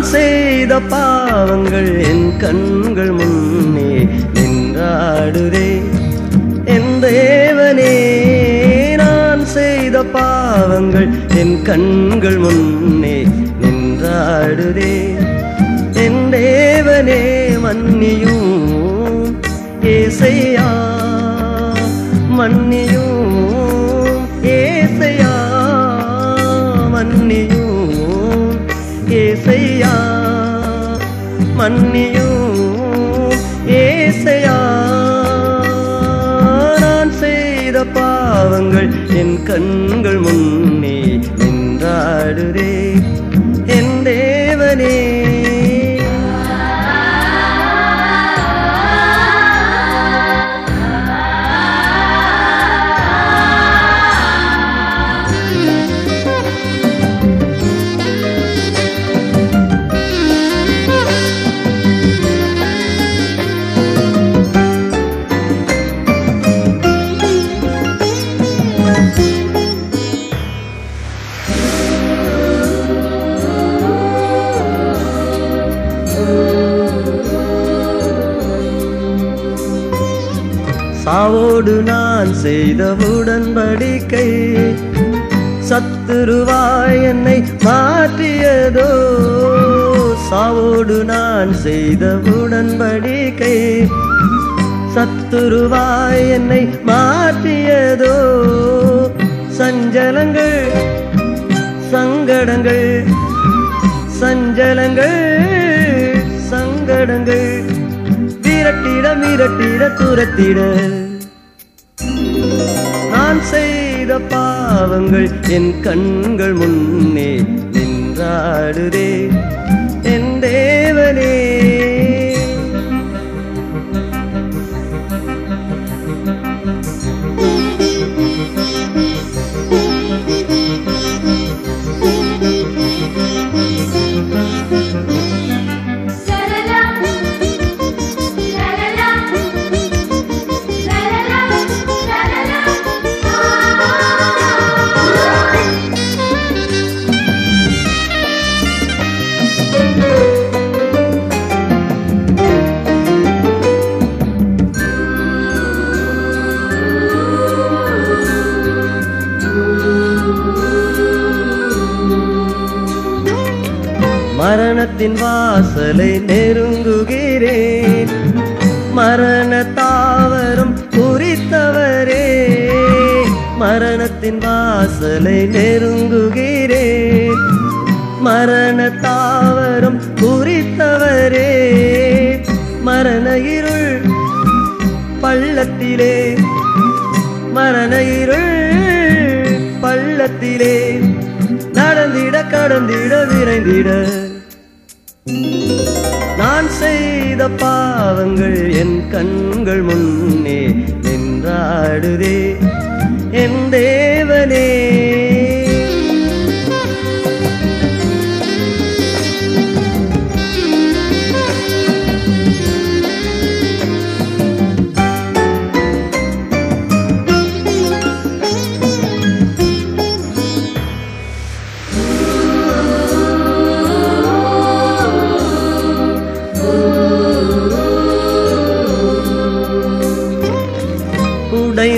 நான் செய்த பாவங்கள் என் கண்கள் முன்னே நின்றாடுதே. என் தேவனே நான் செய்த பாவங்கள் என் கண்கள் முன்னே நின்றாடுதே. என் தேவனே மன்னியும் ஏசையா மன்னியும். பாவங்கள் என் கண்கள் முன்னே நின்றாடுதே என் தேவனே சாவோடு நான் செய்த உடன்படிக்கை. சத்துருவாய் என்னை மாற்றியதோ சாவோடு நான் செய்த உடன்படிக்கை. சத்துருவாய் என்னை மாற்றியதோ சஞ்சலங்கள் சங்கடங்கள் சஞ்சலங்கள் சங்கடங்கள். விரட்டிட மிரட்டிட துரத்திட. செய்த பாவங்கள் என் கண்கள் முன் மரணத்தின் வாசலை நெருங்குகிறேன். மரண தாவரம் குறித்தவரே மரணத்தின் வாசலை நெருங்குகிறேன். மரண தாவரம் குறித்தவரே மரண இருள் பள்ளத்திலே. மரண இருள் பள்ளத்திலே. நடந்திட கடந்திட விரைந்திட. செய்த பாவங்கள் என் கண்கள் முன்னே நின்றாடுதே. என் தேவனே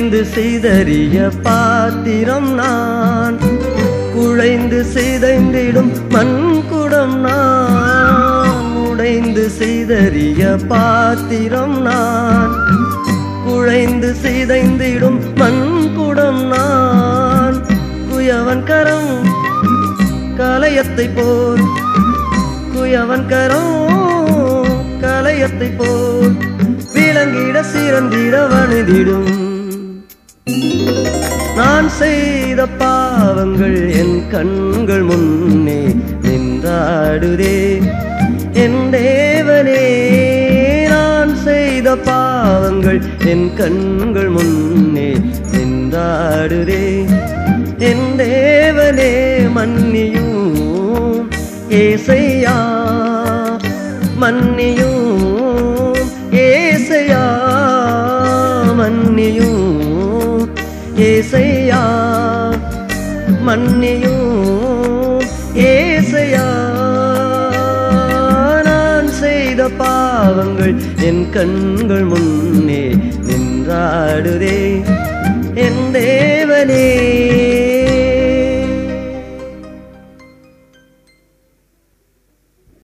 குழைந்து செய்தறிய பாத்திரம் நான். குழைந்து சிதைந்திடும் மண்குடம் நான். உடைந்து செய்தறிய பாத்திரம் நான். குழைந்து சிதைந்திடும் மண்குடம் நான். குயவன் கரம் கலையத்தை போல். குயவன் கரம் கலையத்தை போல். விளங்கிட சிறந்திட வணுதிடும் நான் செய்த பாவங்கள் என் கண்கள் முன்னே நின்றாடுதே. என் தேவனே நான் செய்த பாவங்கள் என் கண்கள் முன்னே நின்றாடுதே. என் தேவனே மன்னியும். ஏசையா மன்னியும். ஏசையா மன்னியும் ஏசையா. நான் செய்த பாவங்கள் என் கண்கள் முன்னே